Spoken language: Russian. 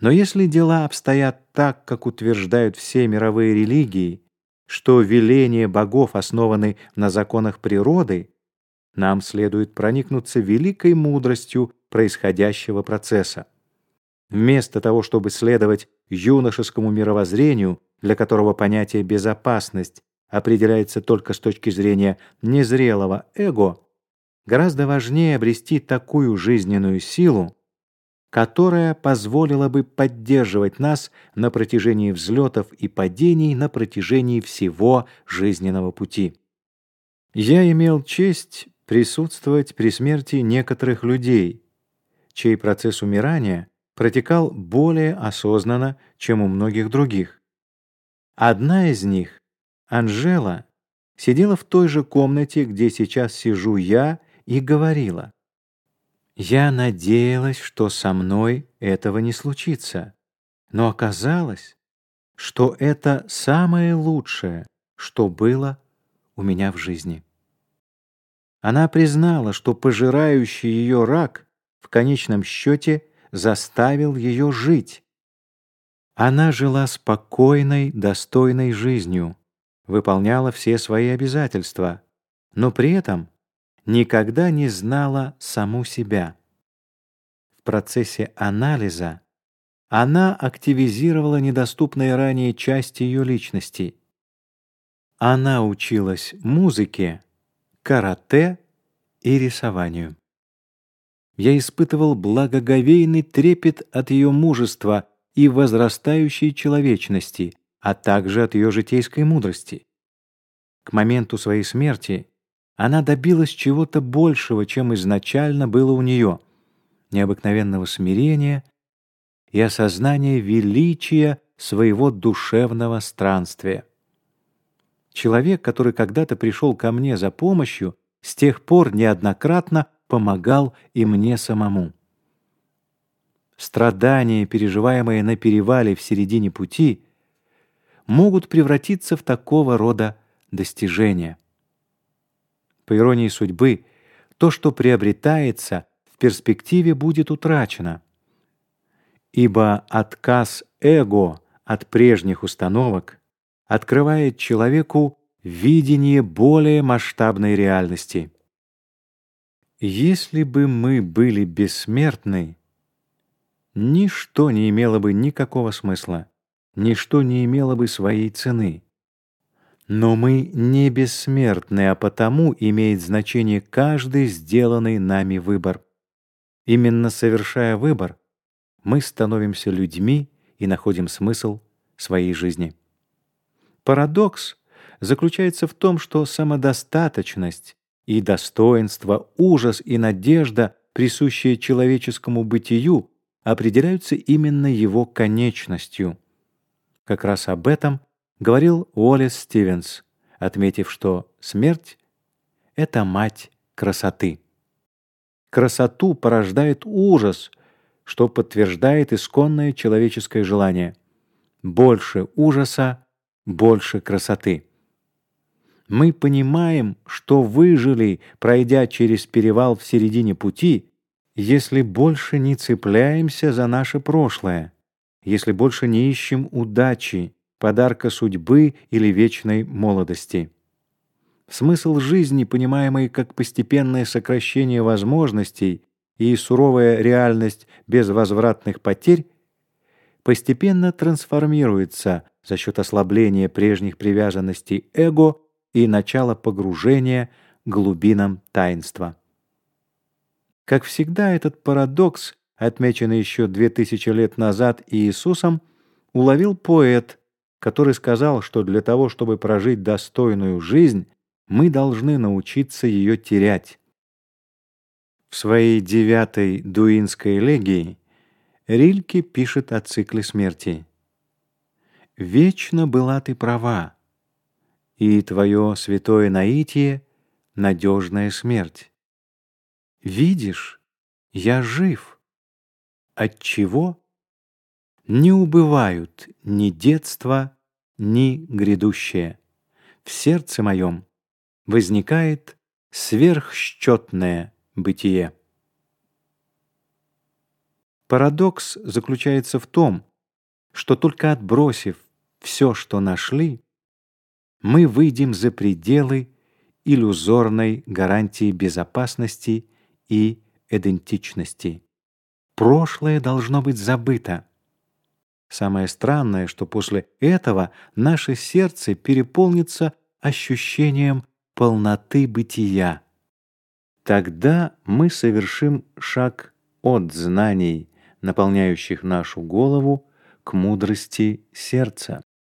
Но если дела обстоят так, как утверждают все мировые религии, что веления богов основаны на законах природы, нам следует проникнуться великой мудростью происходящего процесса. Вместо того, чтобы следовать юношескому мировоззрению, для которого понятие «безопасность» определяется только с точки зрения незрелого эго, гораздо важнее обрести такую жизненную силу, которая позволила бы поддерживать нас на протяжении взлетов и падений на протяжении всего жизненного пути. Я имел честь присутствовать при смерти некоторых людей, чей процесс умирания протекал более осознанно, чем у многих других. Одна из них, Анжела, сидела в той же комнате, где сейчас сижу я, и говорила. Я надеялась, что со мной этого не случится, но оказалось, что это самое лучшее, что было у меня в жизни. Она признала, что пожирающий ее рак в конечном счете заставил ее жить. Она жила спокойной, достойной жизнью, выполняла все свои обязательства, но при этом никогда не знала саму себя. В процессе анализа она активизировала недоступные ранее части ее личности. Она училась музыке, карате и рисованию. Я испытывал благоговейный трепет от ее мужества и возрастающей человечности, а также от ее житейской мудрости. К моменту своей смерти она добилась чего-то большего, чем изначально было у нее, необыкновенного смирения и осознания величия своего душевного странствия. Человек, который когда-то пришел ко мне за помощью, с тех пор неоднократно помогал и мне самому. Страдания, переживаемые на перевале в середине пути, могут превратиться в такого рода достижения. По иронии судьбы, то, что приобретается, в перспективе будет утрачено. Ибо отказ эго от прежних установок открывает человеку видение более масштабной реальности. Если бы мы были бессмертны, ничто не имело бы никакого смысла, ничто не имело бы своей цены. Но мы не бессмертны, а потому имеет значение каждый сделанный нами выбор. Именно совершая выбор, мы становимся людьми и находим смысл своей жизни. Парадокс заключается в том, что самодостаточность и достоинство, ужас и надежда, присущие человеческому бытию, определяются именно его конечностью. Как раз об этом говорил Уоллес Стивенс, отметив, что смерть — это мать красоты. Красоту порождает ужас, что подтверждает исконное человеческое желание. Больше ужаса, больше красоты. Мы понимаем, что выжили, пройдя через перевал в середине пути, если больше не цепляемся за наше прошлое, если больше не ищем удачи, подарка судьбы или вечной молодости. Смысл жизни, понимаемый как постепенное сокращение возможностей и суровая реальность безвозвратных потерь, постепенно трансформируется за счет ослабления прежних привязанностей эго и начала погружения глубинам таинства. Как всегда, этот парадокс, отмеченный еще две тысячи лет назад Иисусом, уловил поэт который сказал, что для того, чтобы прожить достойную жизнь, мы должны научиться ее терять. В своей девятой дуинской элегии Рильке пишет о цикле смерти. «Вечно была ты права, и твое святое наитие — надежная смерть. Видишь, я жив. От чего? Не убывают ни детство, ни грядущее. В сердце моем возникает сверхсчетное бытие. Парадокс заключается в том, что только отбросив все, что нашли, мы выйдем за пределы иллюзорной гарантии безопасности и идентичности. Прошлое должно быть забыто. Самое странное, что после этого наше сердце переполнится ощущением полноты бытия. Тогда мы совершим шаг от знаний, наполняющих нашу голову, к мудрости сердца.